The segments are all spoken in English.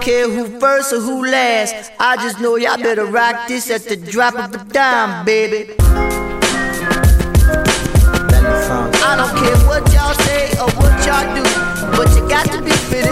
don't care who first or who last. I just know y'all better rock this at the drop of a dime, baby. I don't care what y'all say or what y'all do, but you got to be finished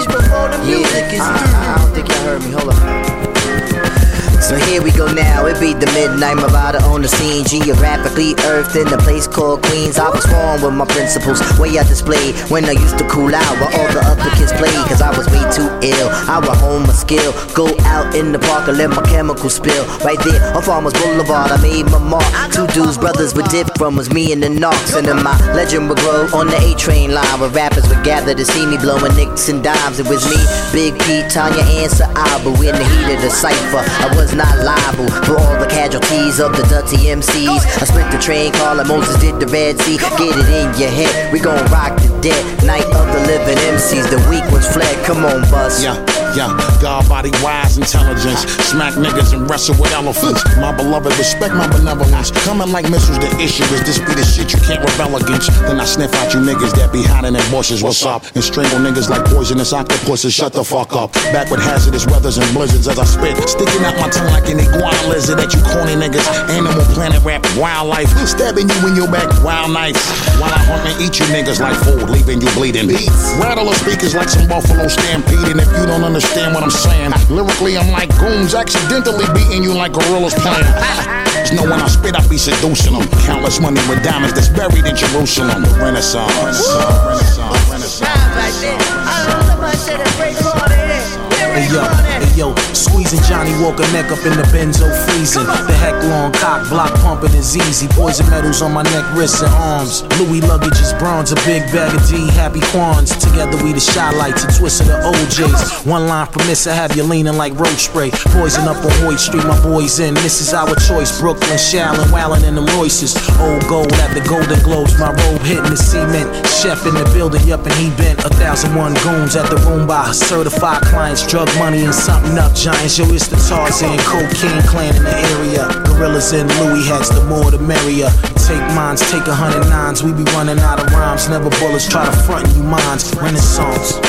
the midnight Marauder on the scene. Geographically earthed in a place called Queens. I was born with my principles, way I displayed When I used to cool out while all the other kids played Cause I was way too ill, I would hone my skill. Go out in the park and let my chemicals spill. Right there on Farmers Boulevard, I made my mark. Two dudes, brothers dip from was me and the Knox. And then my legend would grow on the A-train line Where rappers would gather to see me blowing nicks and dimes. It was me, Big Pete, Tanya, and Sa'abu In the heat of the cypher, I was not liable for all the casualties of the dirty MCs. I split the train car like Moses did the Red Sea. Get it in your head, we gon' rock the dead. Night of the living MCs, the weak ones fled. Come on, bus. Yeah. Yeah, God body wise intelligence. Smack niggas and wrestle with elephants. My beloved, respect my benevolence. Coming like missiles, the issue is this be the shit you can't rebel against. Then I sniff out you niggas that be hiding in bushes. What's up? And strangle niggas like poisonous octopuses. Shut the fuck up. Back with hazardous weathers and blizzards as I spit. Sticking out my tongue like an iguana lizard at you corny niggas. Animal planet rap, wildlife. Stabbing you in your back, wild knife. While I hunt and eat you niggas like food, leaving you bleeding. Rattle the speakers like some buffalo stampede. And if you don't understand, understand what I'm saying. Lyrically, I'm like goons accidentally beating you like gorillas playing. Know when I spit, I be seducing them. Countless money with diamonds that's buried in Jerusalem. Renaissance, Renaissance, Renaissance. Walker neck up in the benzo freezing. The heck long cock block pumping is easy. Poison metals on my neck, wrists, and arms. Louis luggage is bronze, a big bag of D, happy quans. Together we the shy lights, a twist of the OJs. One line permits I have you leaning like roach spray. Poison up on Hoyt Street, my boys in. This is our choice. Brooklyn, Shallon, Wallin, and the Royces. Old gold at the Golden Globes, my robe hitting the cement. Chef in the building, yup, and he bent. A thousand one goons at the room by certified clients, drug money and something up giants. Yo, it's the Cocaine clan in the area. Gorillas and Louis hats, the more the merrier. Take mines, take a hundred nines. We be running out of rhymes. Never bullets try to front you minds. Renaissance.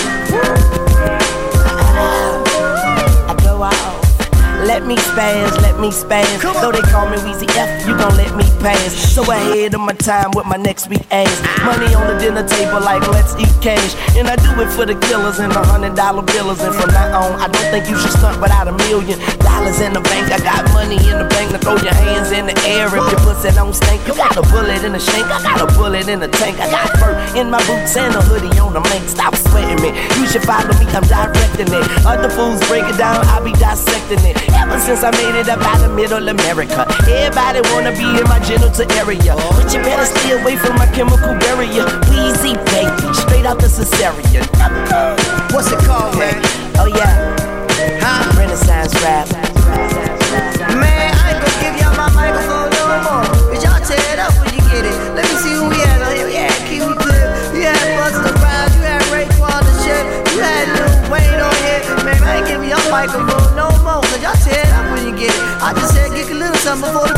Let me spaz, let me spaz. Though they call me Weezy F, you gon' let me pass. So ahead of my time with my next week ass. Money on the dinner table like let's eat cash. And I do it for the killers and the hundred dollar billers. And from now on, I don't think you should stunt without a million dollars in the bank. I got money in the bank to throw your hands in the air if your pussy don't stink. You got a bullet in the shank, I got a bullet in the tank. I got fur in my boots and a hoodie on the mink. Stop sweating me. You should follow me, I'm directing it. Other fools break it down, I be dissecting it. Ever since I made it up out of middle America, everybody wanna be in my genital area. But you better stay away from my chemical barrier. Weezy, baby, straight out the cesarean. Microphone no more. Cause y'all it up when you get it. I just said get a little something before.